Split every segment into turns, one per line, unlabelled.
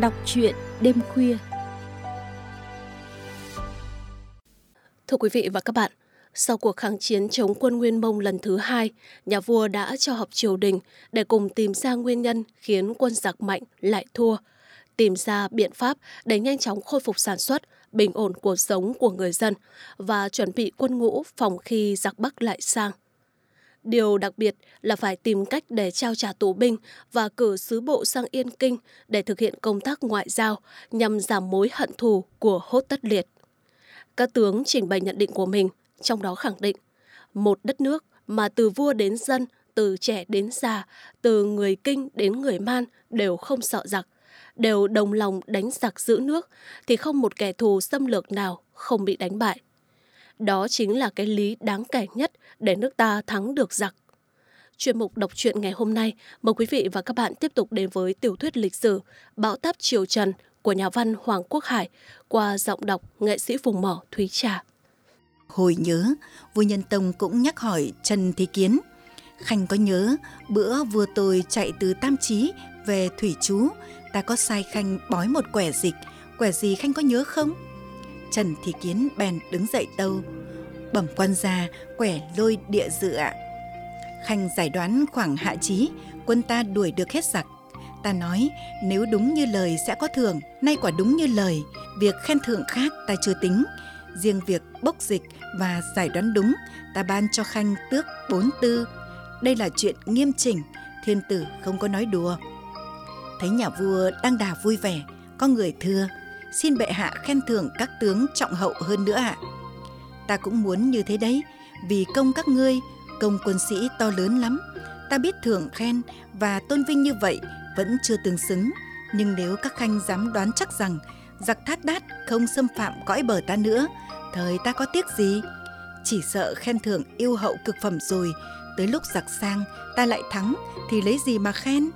Đọc truyện đêm khuya Thưa quý vị và các bạn, sau cuộc kháng chiến chống quân Nguyên Mông lần thứ hai, nhà vua đã cho họp triều đình để cùng tìm ra nguyên nhân khiến quân giặc mạnh lại thua, tìm ra biện pháp để nhanh chóng khôi phục sản xuất, bình ổn cuộc sống của người dân và chuẩn bị quân ngũ phòng khi giặc Bắc lại sang. Điều đặc biệt là phải tìm cách để trao trả tù binh và cử sứ bộ sang Yên Kinh để thực hiện công tác ngoại giao nhằm giảm mối hận thù của hốt tất liệt. Các tướng trình bày nhận định của mình, trong đó khẳng định một đất nước mà từ vua đến dân, từ trẻ đến già, từ người Kinh đến người Man đều không sợ giặc, đều đồng lòng đánh giặc giữ nước thì không một kẻ thù xâm lược nào không bị đánh bại. Đó chính là cái lý đáng kể nhất để nước ta thắng được giặc. Chuyên mục đọc truyện ngày hôm nay, mời quý vị và các bạn tiếp tục đến với tiểu thuyết lịch sử Bão táp Triều Trần của nhà văn Hoàng Quốc Hải qua giọng đọc nghệ sĩ vùng mỏ Thúy Trà.
Hồi nhớ, vua Nhân Tông cũng nhắc hỏi Trần Thế Kiến. Khanh có nhớ bữa vua tôi chạy từ Tam Chí về Thủy Chú, ta có sai Khanh bói một quẻ dịch, quẻ gì Khanh có nhớ không? Trần Thị Kiến bèn đứng dậy tâu. Bẩm quan gia, quẻ lôi địa dự ạ. Khanh giải đoán khoảng hạ trí, quân ta đuổi được hết giặc. Ta nói nếu đúng như lời sẽ có thưởng, nay quả đúng như lời. Việc khen thưởng khác ta chưa tính. Riêng việc bốc dịch và giải đoán đúng, ta ban cho Khanh tước bốn tư. Đây là chuyện nghiêm chỉnh, thiên tử không có nói đùa. Thấy nhà vua đang đà vui vẻ, có người thưa – xin bệ hạ khen thưởng các tướng trọng hậu hơn nữa ạ. Ta cũng muốn như thế đấy, vì công các ngươi, công quân sĩ to lớn lắm. Ta biết thưởng khen và tôn vinh như vậy vẫn chưa tương xứng. Nhưng nếu các khanh dám đoán chắc rằng giặc thát đát không xâm phạm cõi bờ ta nữa, thời ta có tiếc gì? Chỉ sợ khen thưởng yêu hậu cực phẩm rồi, tới lúc giặc sang ta lại thắng thì lấy gì mà khen?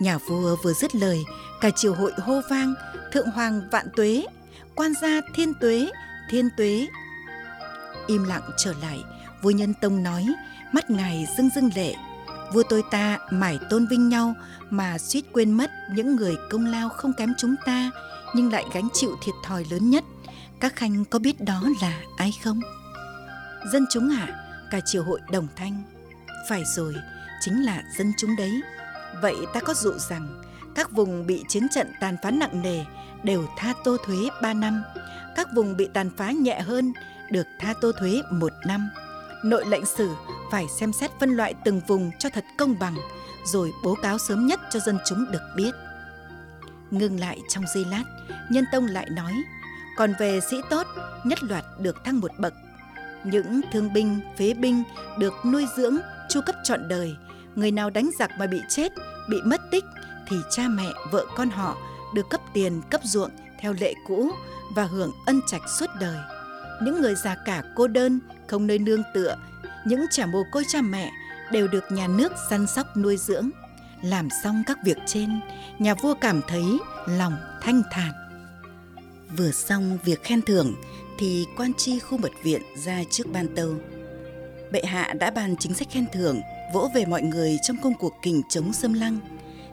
Nhà vua vừa dứt lời, cả triều hội hô vang, thượng hoàng vạn tuế, quan gia thiên tuế, thiên tuế. Im lặng trở lại, vua nhân tông nói, mắt ngài rưng rưng lệ. Vua tôi ta mải tôn vinh nhau mà suýt quên mất những người công lao không kém chúng ta, nhưng lại gánh chịu thiệt thòi lớn nhất. Các khanh có biết đó là ai không? Dân chúng ạ, À? Cả triều hội đồng thanh. Phải rồi, chính là dân chúng đấy. Vậy ta có dụ rằng các vùng bị chiến trận tàn phá nặng nề đều tha tô thuế 3 năm, các vùng bị tàn phá nhẹ hơn được tha tô thuế một năm. Nội lệnh sử phải xem xét phân loại từng vùng cho thật công bằng, rồi báo cáo sớm nhất cho dân chúng được biết. Ngưng lại trong giây lát, Nhân Tông lại nói, còn về sĩ tốt, nhất loạt được thăng một bậc. Những thương binh, phế binh được nuôi dưỡng, chu cấp trọn đời. Người nào đánh giặc mà bị chết, bị mất tích, thì cha mẹ, vợ con họ được cấp tiền, cấp ruộng theo lệ cũ và hưởng ân trạch suốt đời. Những người già cả cô đơn, không nơi nương tựa, những trẻ mồ côi cha mẹ đều được nhà nước săn sóc nuôi dưỡng. Làm xong các việc trên, nhà vua cảm thấy lòng thanh thản. Vừa xong việc khen thưởng thì quan tri khu mật viện ra trước ban tâu. Bệ hạ đã ban chính sách khen thưởng vỗ về mọi người trong công cuộc kình chống xâm lăng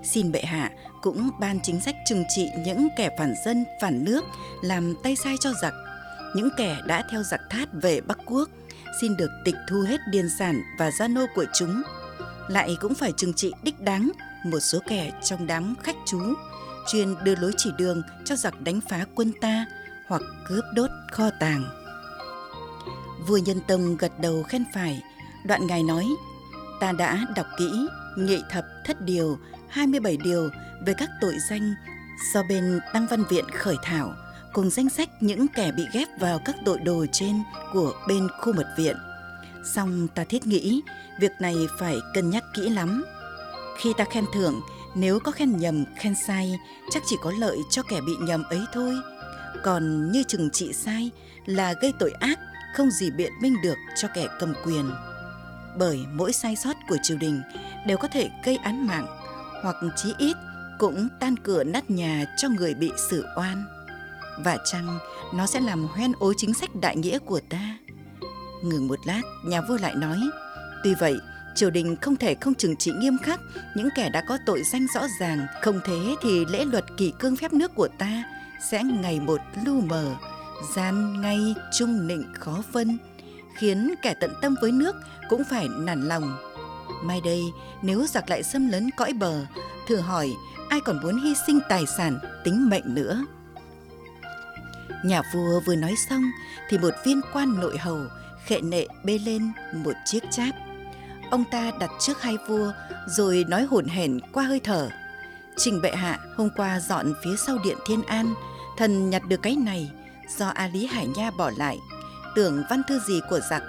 xin bệ hạ cũng ban chính sách trừng trị những kẻ phản dân, phản nước, làm tay sai cho giặc. Những kẻ đã theo giặc thát về Bắc Quốc, xin được tịch thu hết điền sản và gia nô của chúng. Lại cũng phải trừng trị đích đáng một số kẻ trong đám khách chú, chuyên đưa lối chỉ đường cho giặc đánh phá quân ta hoặc cướp đốt kho tàng. Vua Nhân Tông gật đầu khen phải, đoạn ngài nói, ta đã đọc kỹ, nghị thập thất điều 27 điều về các tội danh do bên Đăng Văn Viện khởi thảo cùng danh sách những kẻ bị ghép vào các tội đồ trên của bên khu mật viện. Song ta thiết nghĩ việc này phải cân nhắc kỹ lắm. Khi ta khen thưởng, nếu có khen nhầm, khen sai, chắc chỉ có lợi cho kẻ bị nhầm ấy thôi. Còn như trừng trị sai là gây tội ác, không gì biện minh được cho kẻ cầm quyền. Bởi mỗi sai sót của triều đình đều có thể gây án mạng hoặc chí ít cũng tan cửa nát nhà cho người bị xử oan. Và chăng nó sẽ làm hoen ố chính sách đại nghĩa của ta? Ngừng một lát, nhà vua lại nói, tuy vậy triều đình không thể không trừng trị nghiêm khắc những kẻ đã có tội danh rõ ràng. Không thế thì lễ luật kỷ cương phép nước của ta sẽ ngày một lu mờ gian ngay trung nịnh khó phân khiến kẻ tận tâm với nước cũng phải nản lòng. Mai đây nếu giặc lại xâm lấn cõi bờ thử hỏi ai còn muốn hy sinh tài sản tính mệnh nữa? Nhà vua vừa nói xong thì một viên quan nội hầu khệ nệ bê lên một chiếc cháp. Ông ta đặt trước hai vua rồi nói hổn hển qua hơi thở. Trình bệ hạ hôm qua dọn phía sau điện thiên an, thần nhặt được cái này, do a lý hải nha bỏ lại. Tưởng văn thư gì của giặc.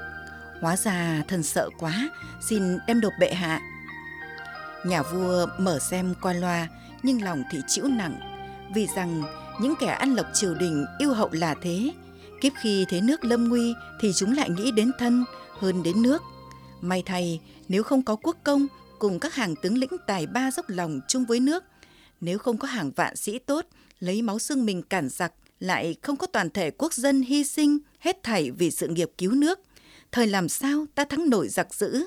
Hóa ra thần sợ quá, xin đem nộp bệ hạ. Nhà vua mở xem qua loa, nhưng lòng thì chịu nặng, vì rằng những kẻ ăn lộc triều đình yêu hậu là thế. Kiếp khi thế nước lâm nguy thì chúng lại nghĩ đến thân hơn đến nước. May thay, nếu không có quốc công cùng các hàng tướng lĩnh tài ba dốc lòng chung với nước, nếu không có hàng vạn sĩ tốt lấy máu xương mình cản giặc, lại không có toàn thể quốc dân hy sinh hết thảy vì sự nghiệp cứu nước, thời làm sao ta thắng nổi giặc dữ?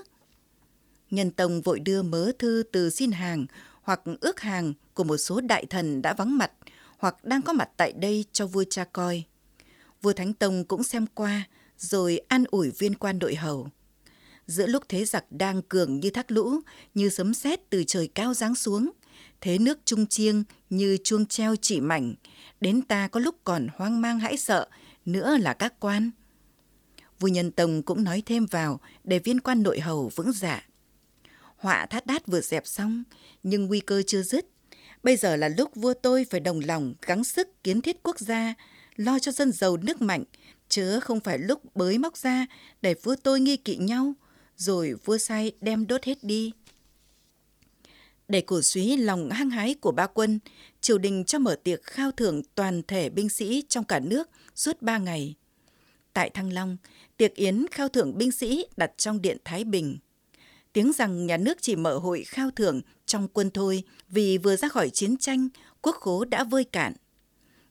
Nhân tông vội đưa mớ thư từ xin hàng hoặc ước hàng của một số đại thần đã vắng mặt hoặc đang có mặt tại đây cho vua cha coi. Vua thánh tông cũng xem qua, rồi an ủi viên quan đội hầu. Giữa lúc thế giặc đang cường như thác lũ, như sấm sét từ trời cao giáng xuống, thế nước trung chiêng như chuông treo chỉ mảnh, đến ta có lúc còn hoang mang hãi sợ, nữa là các quan. Vua nhân tông cũng nói thêm vào để viên quan nội hầu vững dạ. Họa thát đát vừa dẹp xong, nhưng nguy cơ chưa dứt bây giờ là lúc vua tôi phải đồng lòng, gắng sức kiến thiết quốc gia, lo cho dân giàu nước mạnh chứ không phải lúc bới móc ra để vua tôi nghi kỵ nhau, rồi vua sai đem đốt hết đi. Để cổ suý lòng hăng hái của ba quân, triều đình cho mở tiệc khao thưởng toàn thể binh sĩ trong cả nước suốt ba ngày. Tại thăng long, tiệc yến khao thưởng binh sĩ đặt trong điện thái bình tiếng rằng nhà nước chỉ mở hội khao thưởng trong quân thôi vì vừa ra khỏi chiến tranh, quốc khố đã vơi cạn.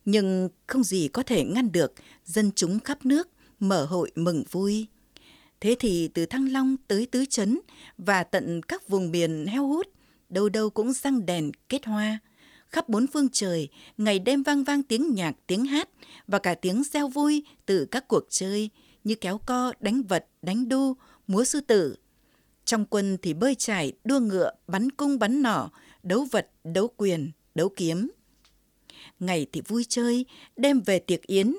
Nhưng không gì có thể ngăn được dân chúng khắp nước mở hội mừng vui. Thế thì từ thăng long tới tứ trấn và tận các vùng miền heo hút, đâu đâu cũng răng đèn kết hoa. Khắp bốn phương trời, ngày đêm vang vang tiếng nhạc, tiếng hát và cả tiếng reo vui từ các cuộc chơi như kéo co, đánh vật, đánh đu, múa sư tử trong quân thì bơi trải đua ngựa bắn cung bắn nỏ đấu vật đấu quyền đấu kiếm. Ngày thì vui chơi đêm về tiệc yến.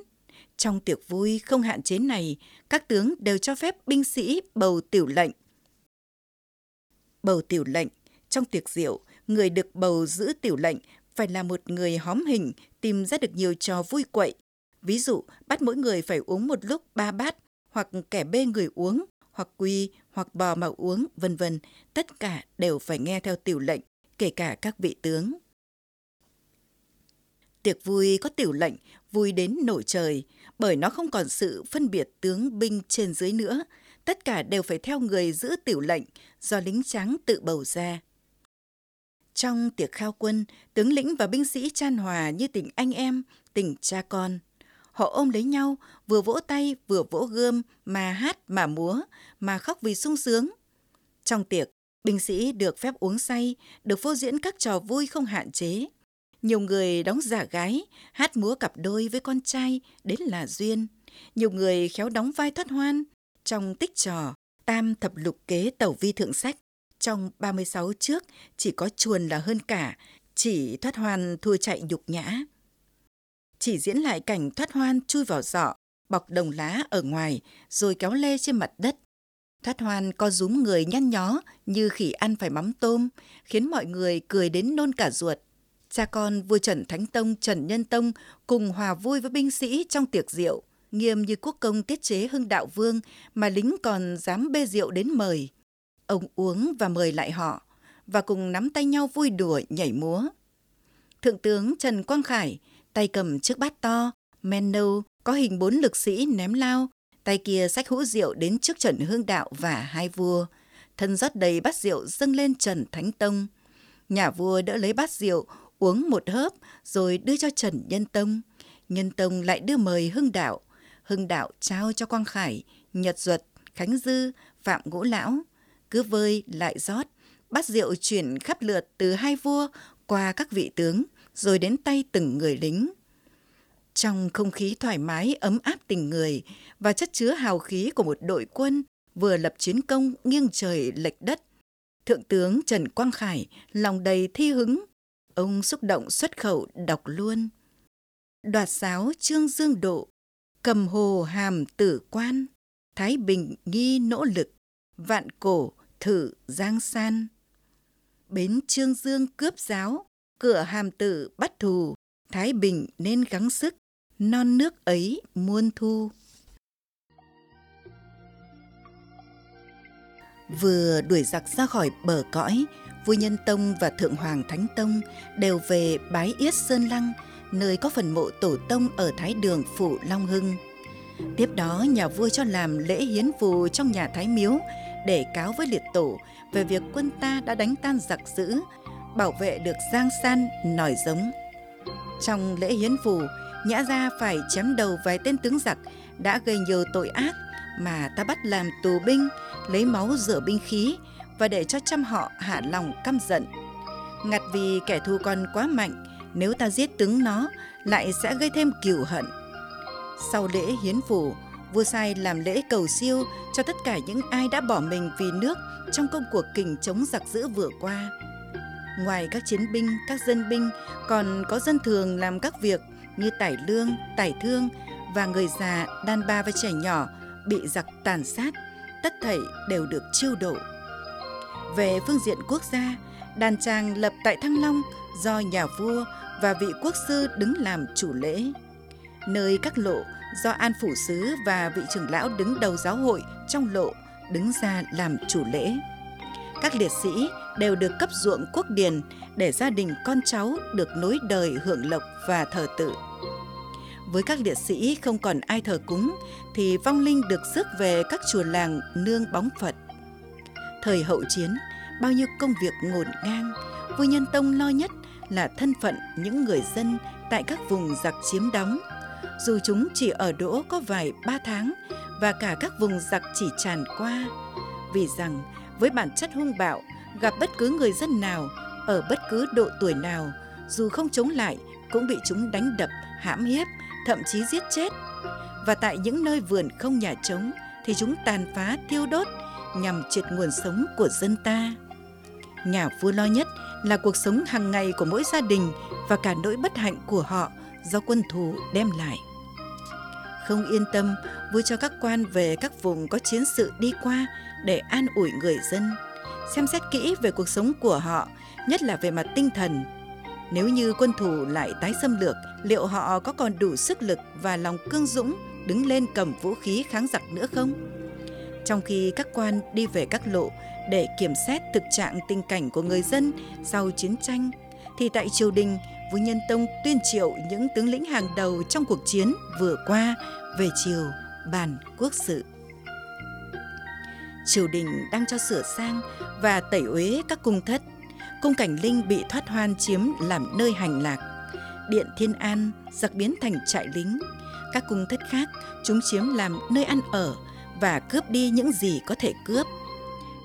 Trong tiệc vui không hạn chế này các tướng đều cho phép binh sĩ bầu tiểu lệnh. Bầu tiểu lệnh trong tiệc rượu, người được bầu giữ tiểu lệnh phải là một người hóm hình tìm ra được nhiều trò vui quậy. Ví dụ, bắt mỗi người phải uống một lúc ba bát, hoặc kẻ bê người uống, hoặc quy hoặc bò mà uống, vân vân. Tất cả đều phải nghe theo tiểu lệnh, kể cả các vị tướng. Tiệc vui có tiểu lệnh, vui đến nổi trời, bởi nó không còn sự phân biệt tướng binh trên dưới nữa. Tất cả đều phải theo người giữ tiểu lệnh do lính trắng tự bầu ra. Trong tiệc khao quân, tướng lĩnh và binh sĩ chan hòa như tình anh em, tình cha con. Họ ôm lấy nhau, vừa vỗ tay, vừa vỗ gươm, mà hát, mà múa, mà khóc vì sung sướng. Trong tiệc, binh sĩ được phép uống say, được phô diễn các trò vui không hạn chế. Nhiều người đóng giả gái, hát múa cặp đôi với con trai, đến là duyên. Nhiều người khéo đóng vai thoát hoan. Trong tích trò, tam thập lục kế tẩu vi thượng sách, trong 36 trước chỉ có chuồn là hơn cả, chỉ thoát hoan thua chạy nhục nhã. Chỉ diễn lại cảnh thoát hoan chui vào giọ, bọc đồng lá ở ngoài rồi kéo lê trên mặt đất. Thoát hoan co rúm người nhăn nhó như khỉ ăn phải mắm tôm, khiến mọi người cười đến nôn cả ruột. Cha con vua Trần Thánh Tông Trần Nhân Tông cùng hòa vui với binh sĩ trong tiệc rượu, nghiêm như quốc công tiết chế hưng đạo vương mà lính còn dám bê rượu đến mời. Ông uống và mời lại họ, và cùng nắm tay nhau vui đùa nhảy múa. Thượng tướng Trần Quang Khải, tay cầm chiếc bát to, men nâu, có hình bốn lực sĩ ném lao, tay kia xách hũ rượu đến trước Trần Hương Đạo và hai vua. Thân rót đầy bát rượu dâng lên Trần Thánh Tông. Nhà vua đỡ lấy bát rượu, uống một hớp rồi đưa cho Trần Nhân Tông. Nhân Tông lại đưa mời Hưng Đạo. Hưng Đạo trao cho Quang Khải, Nhật Duật, Khánh Dư, Phạm Ngũ Lão cứ vơi lại rót, bát rượu chuyển khắp lượt từ hai vua qua các vị tướng, rồi đến tay từng người lính. Trong không khí thoải mái ấm áp tình người và chất chứa hào khí của một đội quân vừa lập chiến công nghiêng trời lệch đất, Thượng tướng Trần Quang Khải lòng đầy thi hứng. Ông xúc động xuất khẩu đọc luôn. Đoạt sáo Trương Dương Độ, cầm hồ hàm tử quan, Thái Bình nghi nỗ lực, vạn cổ thử giang san. Bến Trương Dương cướp giáo, cửa hàm tử bắt thù, Thái Bình nên gắng sức, non nước ấy muôn thu. Vừa đuổi giặc ra khỏi bờ cõi, vua Nhân Tông và Thượng Hoàng Thánh Tông đều về bái yết Sơn Lăng, nơi có phần mộ tổ tông ở Thái Đường Phủ Long Hưng. Tiếp đó, nhà vua cho làm lễ hiến phù trong nhà Thái Miếu để cáo với liệt tổ về việc quân ta đã đánh tan giặc dữ, bảo vệ được Giang San nòi giống. Trong lễ hiến phù, Nhã Gia phải chém đầu vài tên tướng giặc đã gây nhiều tội ác mà ta bắt làm tù binh, lấy máu rửa binh khí và để cho trăm họ hạ lòng căm giận. Ngặt vì kẻ thù còn quá mạnh, nếu ta giết tướng nó lại sẽ gây thêm cừu hận. Sau lễ hiến phủ, vua sai làm lễ cầu siêu cho tất cả những ai đã bỏ mình vì nước trong công cuộc kình chống giặc dữ vừa qua. Ngoài các chiến binh, các dân binh, còn có dân thường làm các việc như tải lương, tải thương và người già, đàn bà và trẻ nhỏ bị giặc tàn sát, tất thảy đều được chiêu độ. Về phương diện quốc gia, đàn tràng lập tại Thăng Long do nhà vua và vị quốc sư đứng làm chủ lễ. Nơi các lộ do An Phủ Sứ và vị trưởng lão đứng đầu giáo hội trong lộ đứng ra làm chủ lễ. Các liệt sĩ đều được cấp ruộng quốc điền để gia đình con cháu được nối đời hưởng lộc và thờ tự. Với các liệt sĩ không còn ai thờ cúng thì vong linh được rước về các chùa làng nương bóng Phật. Thời hậu chiến, bao nhiêu công việc ngổn ngang, vua Nhân Tông lo nhất là thân phận những người dân tại các vùng giặc chiếm đóng. Dù chúng chỉ ở đỗ có vài ba tháng và cả các vùng giặc chỉ tràn qua. Vì rằng với bản chất hung bạo, gặp bất cứ người dân nào ở bất cứ độ tuổi nào, dù không chống lại cũng bị chúng đánh đập, hãm hiếp, thậm chí giết chết. Và tại những nơi vườn không nhà trống thì chúng tàn phá tiêu đốt nhằm triệt nguồn sống của dân ta. Nhà vua lo nhất là cuộc sống hàng ngày của mỗi gia đình và cả nỗi bất hạnh của họ do quân thù đem lại. Không yên tâm, vua cho các quan về các vùng có chiến sự đi qua để an ủi người dân, xem xét kỹ về cuộc sống của họ, nhất là về mặt tinh thần. Nếu như quân thù lại tái xâm lược, liệu họ có còn đủ sức lực và lòng cương dũng đứng lên cầm vũ khí kháng giặc nữa không? Trong khi các quan đi về các lộ để kiểm xét thực trạng tình cảnh của người dân sau chiến tranh, thì tại triều đình, vua Nhân Tông tuyên triệu những tướng lĩnh hàng đầu trong cuộc chiến vừa qua về triều bàn quốc sự. Triều đình đang cho sửa sang và tẩy uế các cung thất. Cung cảnh linh bị thoát hoan chiếm làm nơi hành lạc. Điện Thiên An giặc biến thành trại lính. Các cung thất khác chúng chiếm làm nơi ăn ở và cướp đi những gì có thể cướp.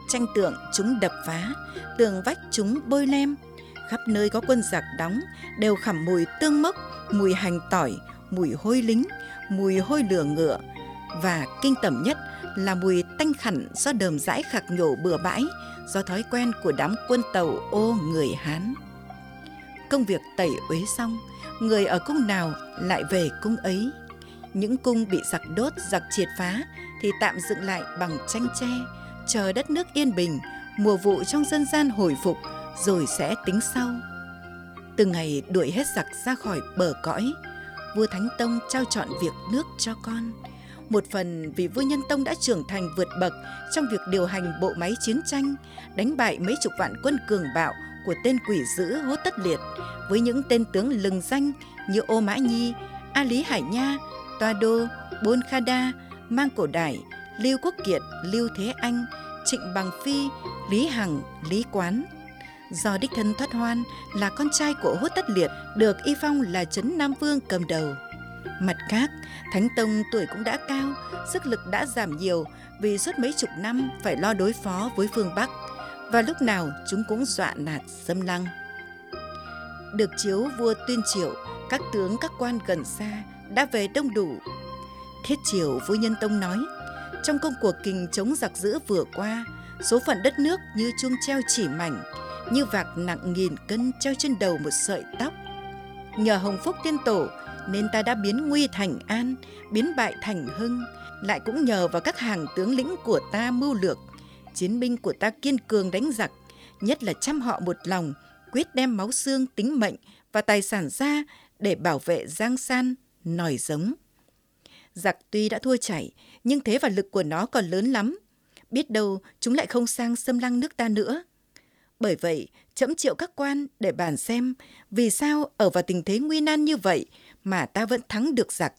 Tranh tượng chúng đập phá, tường vách chúng bôi lem. Khắp nơi có quân giặc đóng đều khẳm mùi tương mốc, mùi hành tỏi, mùi hôi lính, mùi hôi lửa ngựa và kinh tởm nhất là mùi tanh khẳn do đờm rãi khạc nhổ bừa bãi do thói quen của đám quân tàu ô người Hán. Công việc tẩy uế xong, người ở cung nào lại về cung ấy. Những cung bị giặc đốt, giặc triệt phá thì tạm dựng lại bằng tranh tre, chờ đất nước yên bình, mùa vụ trong dân gian hồi phục rồi sẽ tính sau. Từ ngày đuổi hết giặc ra khỏi bờ cõi, vua Thánh Tông trao chọn việc nước cho con. Một phần vì vua Nhân Tông đã trưởng thành vượt bậc trong việc điều hành bộ máy chiến tranh, đánh bại mấy chục vạn quân cường bạo của tên quỷ dữ Hố Tất Liệt với những tên tướng lừng danh như Ô Mã Nhi, A Lý Hải Nha, Toa Đô, Bôn Kha Đa, Mang Cổ Đài, Lưu Quốc Kiệt, Lưu Thế Anh, Trịnh Bằng Phi, Lý Hằng, Lý Quán. Do đích thân thoát hoan là con trai của Hốt Tất Liệt được y phong là Trấn Nam Vương cầm đầu. Mặt khác, Thánh Tông tuổi cũng đã cao, sức lực đã giảm nhiều vì suốt mấy chục năm phải lo đối phó với phương Bắc và lúc nào chúng cũng dọa nạt xâm lăng. Được chiếu vua tuyên triệu, các tướng các quan gần xa đã về đông đủ. Thiết triều vua Nhân Tông nói, trong công cuộc kình chống giặc dữ vừa qua, số phận đất nước như chuông treo chỉ mảnh, như vạc nặng nghìn cân treo trên đầu một sợi tóc. Nhờ hồng phúc tiên tổ nên ta đã biến nguy thành an, biến bại thành hưng, lại cũng nhờ vào các hàng tướng lĩnh của ta mưu lược, chiến binh của ta kiên cường đánh giặc, nhất là chăm họ một lòng, quyết đem máu xương, tính mệnh và tài sản ra để bảo vệ giang san, nòi giống. Giặc tuy đã thua chảy, nhưng thế và lực của nó còn lớn lắm. Biết đâu chúng lại không sang xâm lăng nước ta nữa. Bởi vậy, chấm triệu các quan để bàn xem vì sao ở vào tình thế nguy nan như vậy mà ta vẫn thắng được giặc,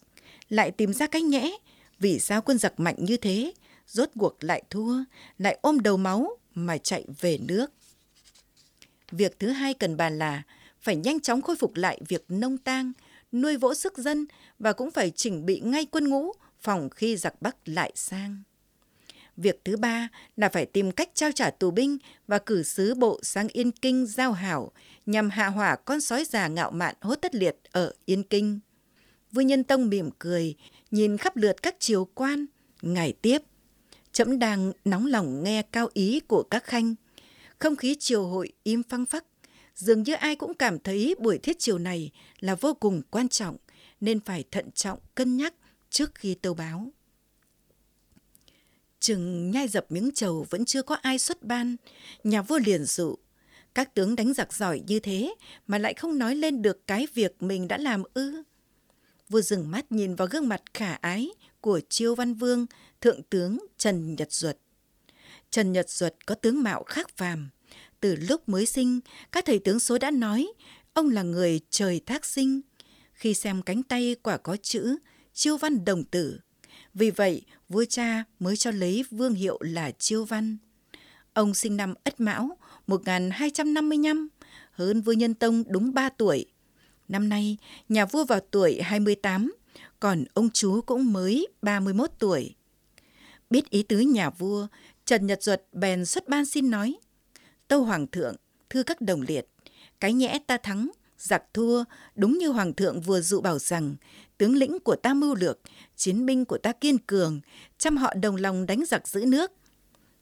lại tìm ra cái nhẽ vì sao quân giặc mạnh như thế, rốt cuộc lại thua, lại ôm đầu máu mà chạy về nước. Việc thứ hai cần bàn là phải nhanh chóng khôi phục lại việc nông tang, nuôi vỗ sức dân và cũng phải chỉnh bị ngay quân ngũ phòng khi giặc Bắc lại sang. Việc thứ ba là phải tìm cách trao trả tù binh và cử sứ bộ sang Yên Kinh giao hảo nhằm hạ hỏa con sói già ngạo mạn hốt tất liệt ở Yên Kinh. Vua Nhân Tông mỉm cười, nhìn khắp lượt các triều quan. Ngày tiếp, trẫm đang nóng lòng nghe cao ý của các khanh. Không khí triều hội im phăng phắc, dường như ai cũng cảm thấy buổi thiết triều này là vô cùng quan trọng, nên phải thận trọng cân nhắc trước khi tâu báo. Chừng nhai dập miếng trầu vẫn chưa có ai xuất ban, nhà vua liền dụ. Các tướng đánh giặc giỏi như thế mà lại không nói lên được cái việc mình đã làm ư. Vua dừng mắt nhìn vào gương mặt khả ái của Chiêu Văn Vương, Thượng tướng Trần Nhật Duật. Trần Nhật Duật có tướng mạo khác phàm. Từ lúc mới sinh, các thầy tướng số đã nói ông là người trời thác sinh. Khi xem cánh tay quả có chữ Chiêu Văn Đồng Tử. Vì vậy, vua cha mới cho lấy vương hiệu là Chiêu Văn. Ông sinh năm Ất Mão 1255, hơn vua Nhân Tông đúng 3 tuổi. Năm nay, nhà vua vào tuổi 28, còn ông chú cũng mới 31 tuổi. Biết ý tứ nhà vua, Trần Nhật Duật bèn xuất ban xin nói. Tâu Hoàng thượng, thưa các đồng liệt, cái nhẽ ta thắng, giặc thua, đúng như Hoàng thượng vừa dụ bảo rằng, tướng lĩnh của ta mưu lược, chiến binh của ta kiên cường, chăm họ đồng lòng đánh giặc giữ nước.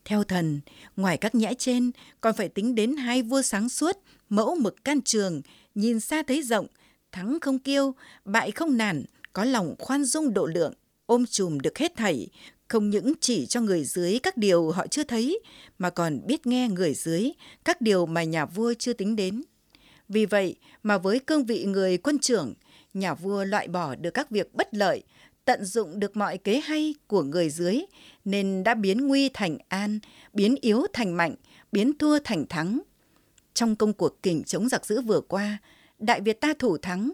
Theo thần, ngoài các nhẽ trên, còn phải tính đến hai vua sáng suốt, mẫu mực can trường, nhìn xa thấy rộng, thắng không kiêu, bại không nản, có lòng khoan dung độ lượng, ôm chùm được hết thảy, không những chỉ cho người dưới các điều họ chưa thấy, mà còn biết nghe người dưới các điều mà nhà vua chưa tính đến. Vì vậy mà với cương vị người quân trưởng, nhà vua loại bỏ được các việc bất lợi, tận dụng được mọi kế hay của người dưới, nên đã biến nguy thành an, biến yếu thành mạnh, biến thua thành thắng. Trong công cuộc kình chống giặc dữ vừa qua, Đại Việt ta thủ thắng.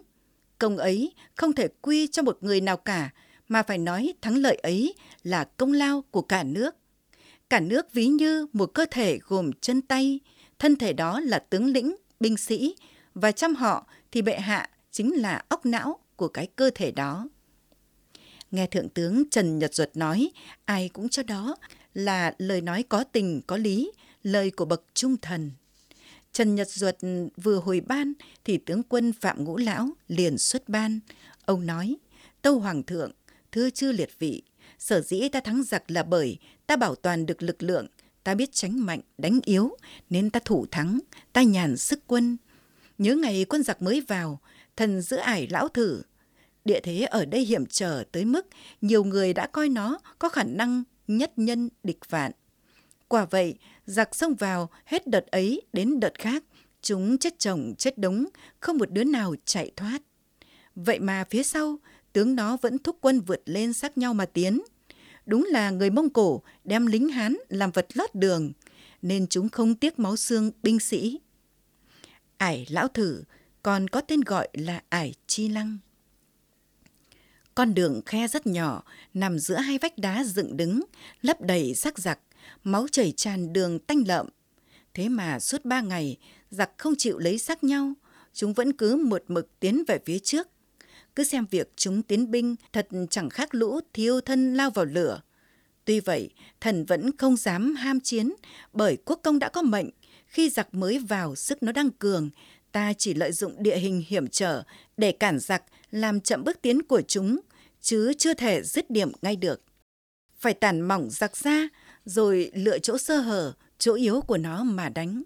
Công ấy không thể quy cho một người nào cả, mà phải nói thắng lợi ấy là công lao của cả nước. Cả nước ví như một cơ thể gồm chân tay, thân thể đó là tướng lĩnh, binh sĩ, và trong họ thì bệ hạ chính là óc não của cái cơ thể đó. Nghe Thượng tướng Trần Nhật Duật nói, ai cũng cho đó là lời nói có tình, có lý, lời của bậc trung thần. Trần Nhật Duật vừa hồi ban thì tướng quân Phạm Ngũ Lão liền xuất ban. Ông nói, Tâu Hoàng thượng, thưa chư liệt vị, sở dĩ ta thắng giặc là bởi ta bảo toàn được lực lượng, ta biết tránh mạnh, đánh yếu, nên ta thủ thắng, ta nhàn sức quân. Nhớ ngày quân giặc mới vào, thần giữ ải lão thử. Địa thế ở đây hiểm trở tới mức nhiều người đã coi nó có khả năng nhất nhân địch vạn. Quả vậy, giặc xông vào hết đợt ấy đến đợt khác, chúng chết chồng chết đống, không một đứa nào chạy thoát. Vậy mà phía sau, tướng nó vẫn thúc quân vượt lên xác nhau mà tiến. Đúng là người Mông Cổ đem lính Hán làm vật lót đường, nên chúng không tiếc máu xương binh sĩ. Ải lão thử còn có tên gọi là ải chi lăng. Con đường khe rất nhỏ, nằm giữa hai vách đá dựng đứng, lấp đầy rắc giặc, máu chảy tràn đường tanh lợm. Thế mà suốt ba ngày, giặc không chịu lấy xác nhau, chúng vẫn cứ một mực tiến về phía trước. cứ xem việc chúng tiến binh thật chẳng khác lũ thiêu thân lao vào lửa. Tuy vậy, thần vẫn không dám ham chiến, bởi quốc công đã có mệnh, khi giặc mới vào sức nó đang cường, ta chỉ lợi dụng địa hình hiểm trở để cản giặc, làm chậm bước tiến của chúng, chứ chưa thể dứt điểm ngay được. Phải tản mỏng giặc ra, rồi lựa chỗ sơ hở, chỗ yếu của nó mà đánh.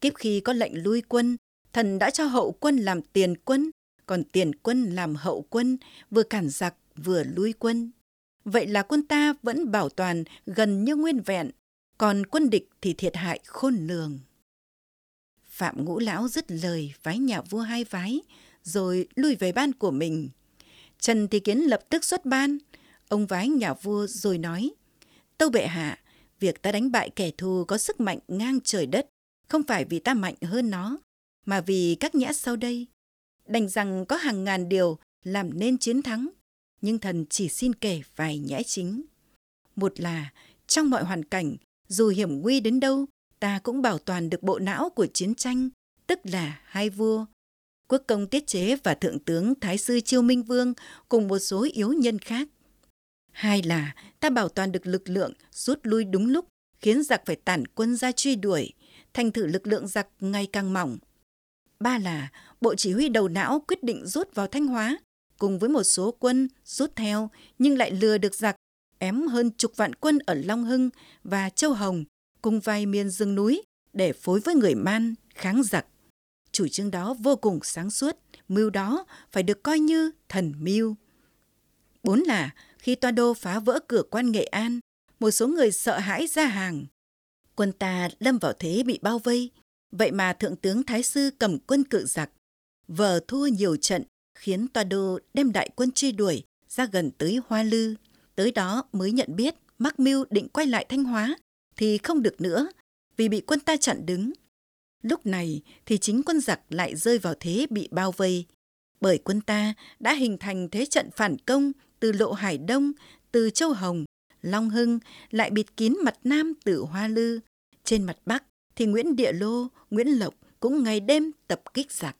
Kiếp khi có lệnh lui quân, thần đã cho hậu quân làm tiền quân, còn tiền quân làm hậu quân, vừa cản giặc vừa lui quân. Vậy là quân ta vẫn bảo toàn gần như nguyên vẹn, còn quân địch thì thiệt hại khôn lường. Phạm Ngũ Lão dứt lời vái nhà vua hai vái, rồi lui về ban của mình. Trần thì Kiến lập tức xuất ban. Ông vái nhà vua rồi nói, Tâu bệ hạ, việc ta đánh bại kẻ thù có sức mạnh ngang trời đất, không phải vì ta mạnh hơn nó, mà vì các nhã sau đây. Đành rằng có hàng ngàn điều làm nên chiến thắng, nhưng thần chỉ xin kể vài nhã chính. Một là, trong mọi hoàn cảnh, dù hiểm nguy đến đâu, ta cũng bảo toàn được bộ não của chiến tranh, tức là hai vua. Quốc công tiết chế và thượng tướng Thái sư Chiêu Minh Vương cùng một số yếu nhân khác. Hai là ta bảo toàn được lực lượng rút lui đúng lúc, khiến giặc phải tản quân ra truy đuổi, thành thử lực lượng giặc ngày càng mỏng. Ba là bộ chỉ huy đầu não quyết định rút vào Thanh Hóa, cùng với một số quân rút theo nhưng lại lừa được giặc, ém hơn chục vạn quân ở Long Hưng và Châu Hồng cùng vài miền rừng núi để phối với người Man kháng giặc. Chủ trương đó vô cùng sáng suốt, mưu đó phải được coi như thần mưu. Bốn là khi toa đô phá vỡ cửa quan Nghệ An, một số người sợ hãi ra hàng. Quân ta lâm vào thế bị bao vây, vậy mà thượng tướng Thái Sư cầm quân cự giặc. Vờ thua nhiều trận khiến toa đô đem đại quân truy đuổi ra gần tới Hoa Lư. Tới đó mới nhận biết Mắc Mưu định quay lại Thanh Hóa thì không được nữa vì bị quân ta chặn đứng. Lúc này thì chính quân giặc lại rơi vào thế bị bao vây bởi quân ta đã hình thành thế trận phản công từ lộ Hải Đông, từ Châu Hồng, Long Hưng lại bịt kín mặt Nam từ Hoa Lư. Trên mặt Bắc thì Nguyễn Địa Lô, Nguyễn Lộc cũng ngày đêm tập kích giặc.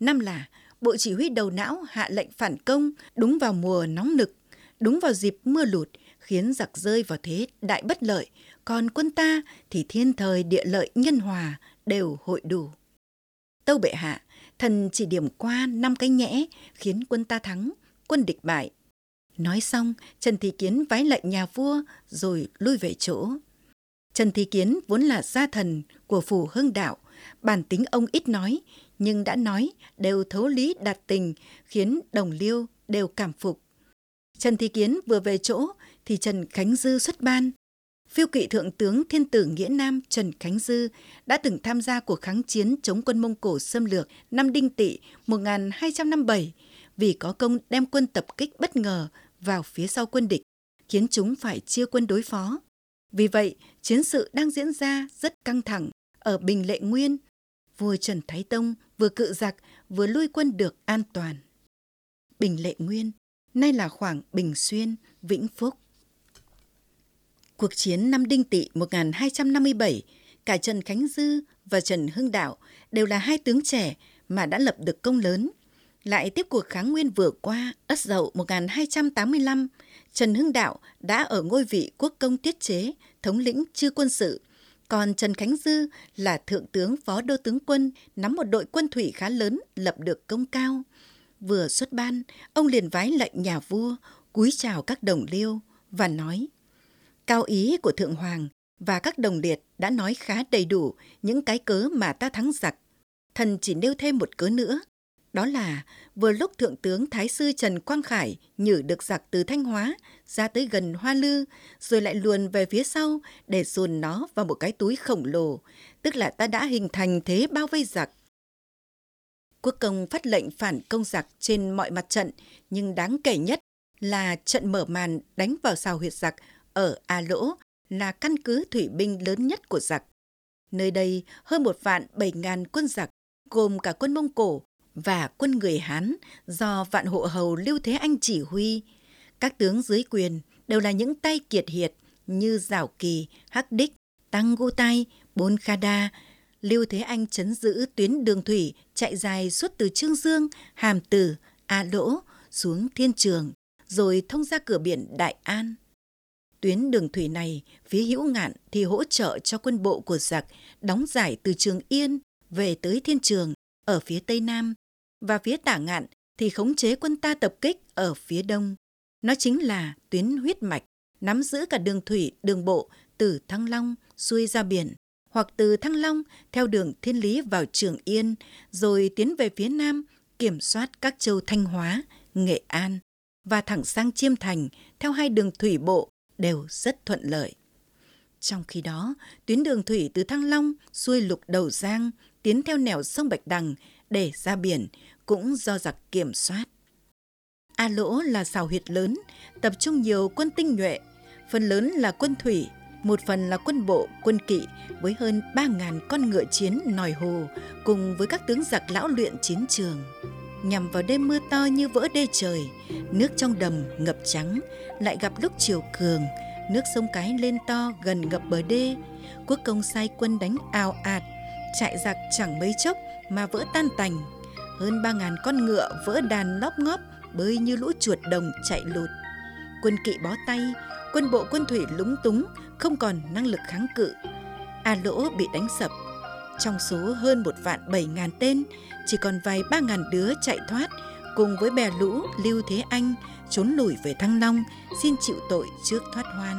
Năm là Bộ Chỉ huy đầu não hạ lệnh phản công đúng vào mùa nóng nực, đúng vào dịp mưa lụt, khiến giặc rơi vào thế đại bất lợi, còn quân ta thì thiên thời địa lợi nhân hòa đều hội đủ. Tâu bệ hạ, thần chỉ điểm qua năm cái nhẽ khiến quân ta thắng, quân địch bại. Nói xong, Trần Thị Kiến vái lệnh nhà vua rồi lui về chỗ. Trần Thị Kiến vốn là gia thần của phủ hưng đạo, bản tính ông ít nói, nhưng đã nói đều thấu lý đạt tình, khiến đồng liêu đều cảm phục. Trần Thị Kiến vừa về chỗ thì Trần Khánh Dư xuất ban. Phiêu kỵ thượng tướng thiên tử Nghĩa Nam Trần Khánh Dư đã từng tham gia cuộc kháng chiến chống quân Mông Cổ xâm lược năm Đinh Tỵ 1257 vì có công đem quân tập kích bất ngờ vào phía sau quân địch, khiến chúng phải chia quân đối phó. Vì vậy, chiến sự đang diễn ra rất căng thẳng ở Bình Lệ Nguyên. Vua Trần Thái Tông vừa cự giặc vừa lui quân được an toàn. Bình Lệ Nguyên, nay là khoảng Bình Xuyên, Vĩnh Phúc. Cuộc chiến năm Đinh Tỵ 1257, cả Trần Khánh Dư và Trần Hưng Đạo đều là hai tướng trẻ mà đã lập được công lớn. Lại tiếp cuộc kháng nguyên vừa qua, Ất Dậu 1285, Trần Hưng Đạo đã ở ngôi vị quốc công tiết chế, thống lĩnh chư quân sự. Còn Trần Khánh Dư là thượng tướng phó đô tướng quân, nắm một đội quân thủy khá lớn, lập được công cao. Vừa xuất ban, ông liền vái lệnh nhà vua, cúi chào các đồng liêu và nói Cao ý của Thượng Hoàng và các đồng liệt đã nói khá đầy đủ những cái cớ mà ta thắng giặc. Thần chỉ nêu thêm một cớ nữa, đó là vừa lúc Thượng tướng Thái sư Trần Quang Khải nhử được giặc từ Thanh Hóa ra tới gần Hoa Lư, rồi lại luồn về phía sau để dồn nó vào một cái túi khổng lồ, tức là ta đã hình thành thế bao vây giặc. Quốc công phát lệnh phản công giặc trên mọi mặt trận, nhưng đáng kể nhất là trận mở màn đánh vào xào huyệt giặc ở A Lỗ là căn cứ thủy binh lớn nhất của giặc. Nơi đây hơn một vạn bảy ngàn quân giặc, gồm cả quân Mông Cổ và quân người Hán do vạn hộ hầu Lưu Thế Anh chỉ huy. Các tướng dưới quyền đều là những tay kiệt hiệt như Giảo Kỳ, Hắc Đích, Tăng Gu Tai, Bôn Kha Đa. Lưu Thế Anh chấn giữ tuyến đường thủy chạy dài suốt từ Trương Dương, Hàm Tử, A Lỗ, xuống Thiên Trường, rồi thông ra cửa biển Đại An. Tuyến đường thủy này, phía hữu ngạn thì hỗ trợ cho quân bộ của giặc đóng giải từ Trường Yên về tới Thiên Trường ở phía Tây Nam và phía tả ngạn thì khống chế quân ta tập kích ở phía đông. Nó chính là tuyến huyết mạch, nắm giữ cả đường thủy, đường bộ từ Thăng Long xuôi ra biển, hoặc từ Thăng Long theo đường Thiên Lý vào Trường Yên, rồi tiến về phía Nam kiểm soát các châu Thanh Hóa, Nghệ An và thẳng sang Chiêm Thành theo hai đường thủy bộ đều rất thuận lợi. Trong khi đó, tuyến đường thủy từ Thăng Long xuôi lục đầu Giang tiến theo nẻo sông Bạch Đằng để ra biển cũng do giặc kiểm soát. A Lỗ là xào huyệt lớn, tập trung nhiều quân tinh nhuệ, phần lớn là quân thủy, một phần là quân bộ, quân kỵ với hơn 3.000 con ngựa chiến nòi hồ cùng với các tướng giặc lão luyện chiến trường. Nhằm vào đêm mưa to như vỡ đê trời, nước trong đầm ngập trắng, lại gặp lúc chiều cường, nước sông cái lên to gần ngập bờ đê. Quốc công sai quân đánh ào ạt, chạy giặc chẳng mấy chốc mà vỡ tan tành. Hơn ba ngàn con ngựa vỡ đàn lóp ngóp, bơi như lũ chuột đồng chạy lụt. Quân kỵ bó tay, quân bộ quân thủy lúng túng, không còn năng lực kháng cự. A Lỗ bị đánh sập. Trong số hơn một vạn bảy ngàn tên, chỉ còn vài ba ngàn đứa chạy thoát, cùng với bè lũ Lưu Thế Anh trốn lùi về Thăng Long, xin chịu tội trước thoát hoan.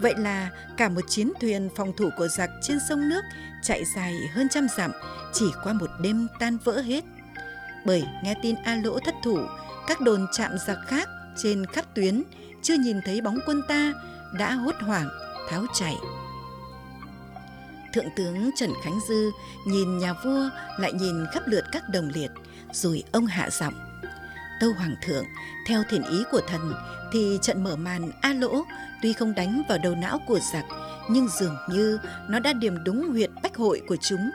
Vậy là cả một chiến thuyền phòng thủ của giặc trên sông nước chạy dài hơn trăm dặm chỉ qua một đêm tan vỡ hết. Bởi nghe tin A Lỗ thất thủ, các đồn chạm giặc khác trên khắp tuyến chưa nhìn thấy bóng quân ta đã hốt hoảng tháo chạy thượng tướng trần khánh dư nhìn nhà vua lại nhìn khắp lượt các đồng liệt, rồi ông hạ giọng. Tâu hoàng thượng, theo thiền ý của thần, thì trận mở màn a lỗ tuy không đánh vào đầu não của giặc, nhưng dường như nó đã điểm đúng huyệt bách hội của chúng,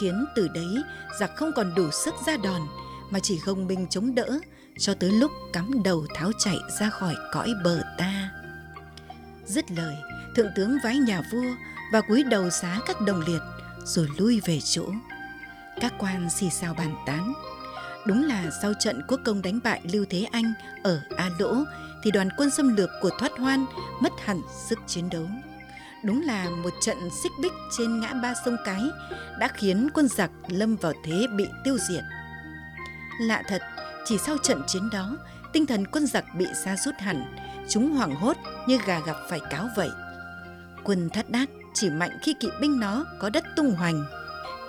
khiến từ đấy giặc không còn đủ sức ra đòn, mà chỉ gồng mình chống đỡ cho tới lúc cắm đầu tháo chạy ra khỏi cõi bờ ta. Dứt lời, thượng tướng vái nhà vua và cúi đầu xá các đồng liệt, rồi lui về chỗ. Các quan xì xào bàn tán. Đúng là sau trận quốc công đánh bại lưu thế anh ở a lỗ, thì đoàn quân xâm lược của thoát hoan mất hẳn sức chiến đấu. Đúng là một trận xích bích trên ngã ba sông cái đã khiến quân giặc lâm vào thế bị tiêu diệt. Lạ thật, chỉ sau trận chiến đó, tinh thần quân giặc bị sa sút hẳn, chúng hoảng hốt như gà gặp phải cáo vậy. Quân thất đát chỉ mạnh khi kỵ binh nó có đất tung hoành.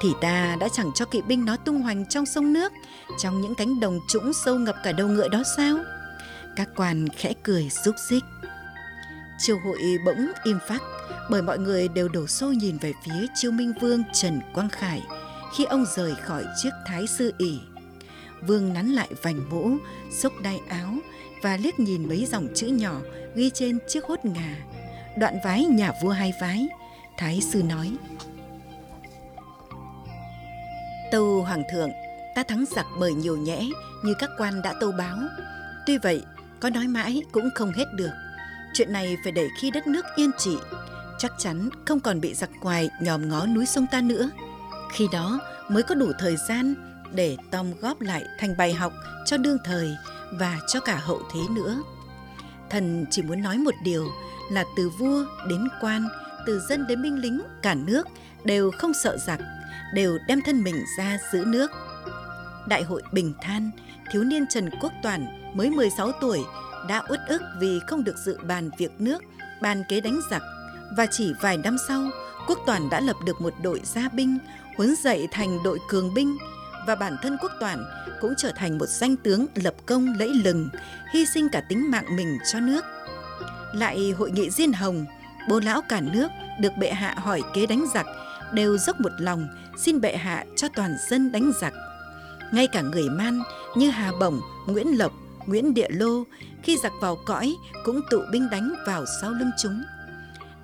Thì ta đã chẳng cho kỵ binh nó tung hoành trong sông nước, trong những cánh đồng trũng sâu ngập cả đầu ngựa đó sao? Các quan khẽ cười rúc rích triều hội bỗng im phắc, bởi mọi người đều đổ xô nhìn về phía chiêu minh vương trần quang khải khi ông rời khỏi chiếc thái sư ỉ vương nắn lại vành mũ, xốc đai áo và liếc nhìn mấy dòng chữ nhỏ ghi trên chiếc hốt ngà. Đoạn vái nhà vua hai vái thái sư nói. Tâu hoàng thượng, ta thắng giặc bởi nhiều nhẽ như các quan đã tâu báo. Tuy vậy, có nói mãi cũng không hết được. Chuyện này phải để khi đất nước yên trị, chắc chắn không còn bị giặc ngoài nhòm ngó núi sông ta nữa. Khi đó mới có đủ thời gian để tóm góp lại thành bài học cho đương thời và cho cả hậu thế nữa. Thần chỉ muốn nói một điều là từ vua đến quan từ dân đến binh lính cả nước đều không sợ giặc đều đem thân mình ra giữ nước. Đại hội bình than thiếu niên trần quốc toàn mới 16 tuổi đã uất ức vì không được dự bàn việc nước bàn kế đánh giặc. Và chỉ vài năm sau quốc toàn đã lập được một đội gia binh huấn dậy thành đội cường binh. Và bản thân quốc toàn cũng trở thành một danh tướng lập công lẫy lừng, hy sinh cả tính mạng mình cho nước. Lại hội nghị Diên Hồng, bố lão cả nước được bệ hạ hỏi kế đánh giặc đều dốc một lòng xin bệ hạ cho toàn dân đánh giặc. Ngay cả người man như Hà Bổng, Nguyễn Lộc, Nguyễn Địa Lô khi giặc vào cõi cũng tụ binh đánh vào sau lưng chúng.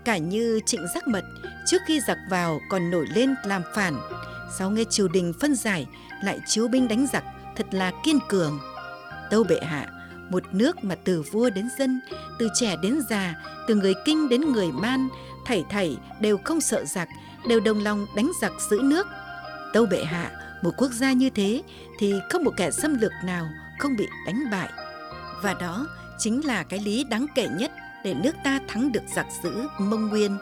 Cả như Trịnh Giác Mật trước khi giặc vào còn nổi lên làm phản, sau nghe triều đình phân giải lại chiếu binh đánh giặc thật là kiên cường tâu bệ hạ một nước mà từ vua đến dân từ trẻ đến già từ người kinh đến người man thảy thảy đều không sợ giặc đều đồng lòng đánh giặc giữ nước tâu bệ hạ một quốc gia như thế thì không một kẻ xâm lược nào không bị đánh bại. Và đó chính là cái lý đáng kể nhất để nước ta thắng được giặc giữ Mông Nguyên.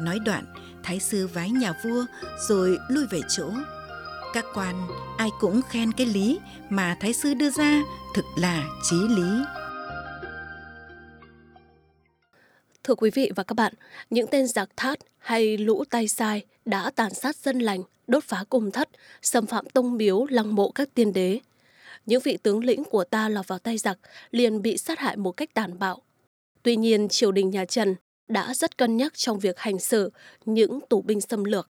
Nói đoạn, Thái sư vái nhà vua rồi lui về chỗ. Các quan ai cũng khen cái lý mà Thái sư đưa ra thực là chí lý.
Thưa quý vị và các bạn, những tên giặc thát hay lũ tay sai đã tàn sát dân lành, đốt phá cung thất, xâm phạm tông miếu, lăng mộ các tiên đế. Những vị tướng lĩnh của ta lọt vào tay giặc liền bị sát hại một cách tàn bạo. Tuy nhiên, triều đình nhà Trần đã rất cân nhắc trong việc hành xử những tù binh xâm lược.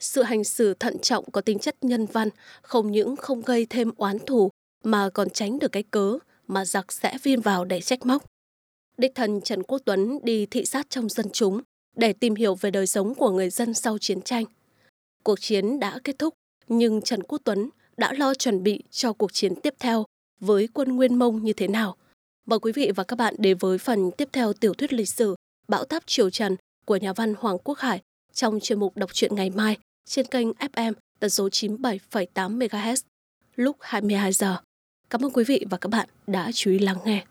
Sự hành xử thận trọng có tính chất nhân văn không những không gây thêm oán thù mà còn tránh được cái cớ mà giặc sẽ viên vào để trách móc. Đích thân Trần Quốc Tuấn đi thị sát trong dân chúng để tìm hiểu về đời sống của người dân sau chiến tranh. Cuộc chiến đã kết thúc, nhưng Trần Quốc Tuấn đã lo chuẩn bị cho cuộc chiến tiếp theo với quân Nguyên Mông như thế nào. Mời quý vị và các bạn đến với phần tiếp theo tiểu thuyết lịch sử Bão táp Triều Trần của nhà văn Hoàng Quốc Hải trong chuyên mục đọc truyện ngày mai trên kênh FM tần số 97,8 MHz lúc 22 giờ. Cảm ơn quý vị và các bạn đã chú ý lắng nghe.